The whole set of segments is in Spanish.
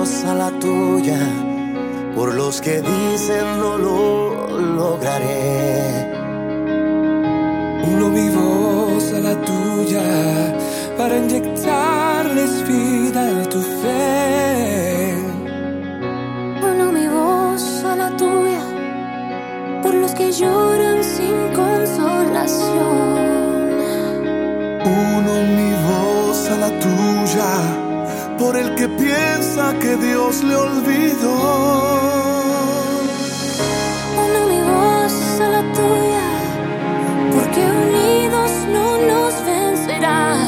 voz a la tuya, por los que dicen no lo lograré. Uno mi voz a la tuya para inyectarles vida a tu fe. Uno mi voz a la tuya por los que lloran sin consolación. Uno mi voz a la tuya por el que piensa que Dios le olvidó. Uno mi voz a la tuya porque unidos no nos vencerán.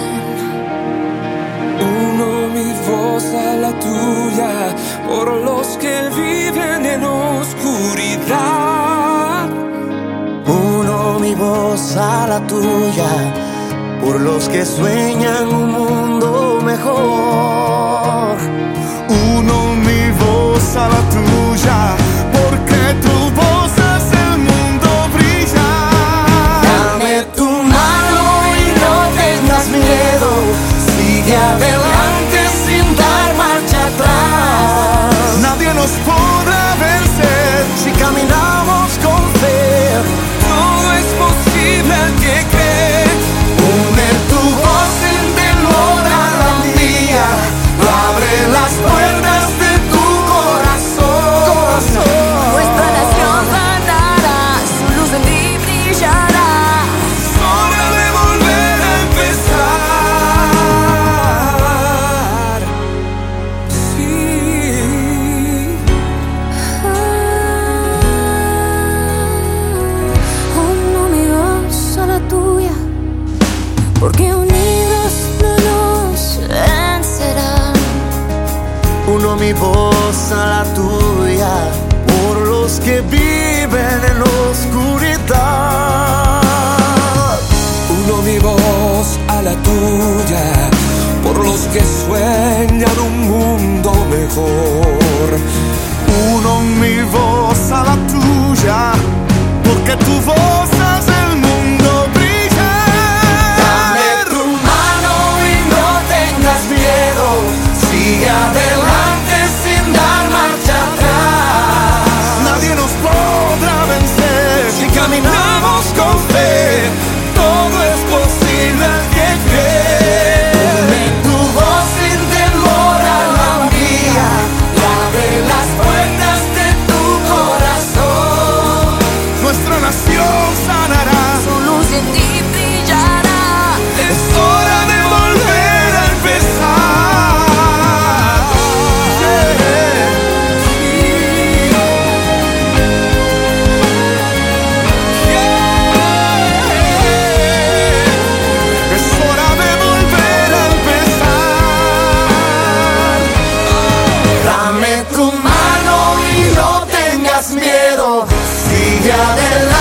Uno mi voz a la tuya por los que viven en oscuridad. Uno mi voz a la tuya, por los que sueñan un mundo mejor. Uno mi voz a la porque unidos no nos vencerán. Uno mi voz a la tuya, por los que viven en oscuridad. Uno mi voz a la tuya, por los que sueñan un mundo mejor. Uno mi voz a la tuya, Pero Dame tu mano y no tengas miedo, sigue adelante.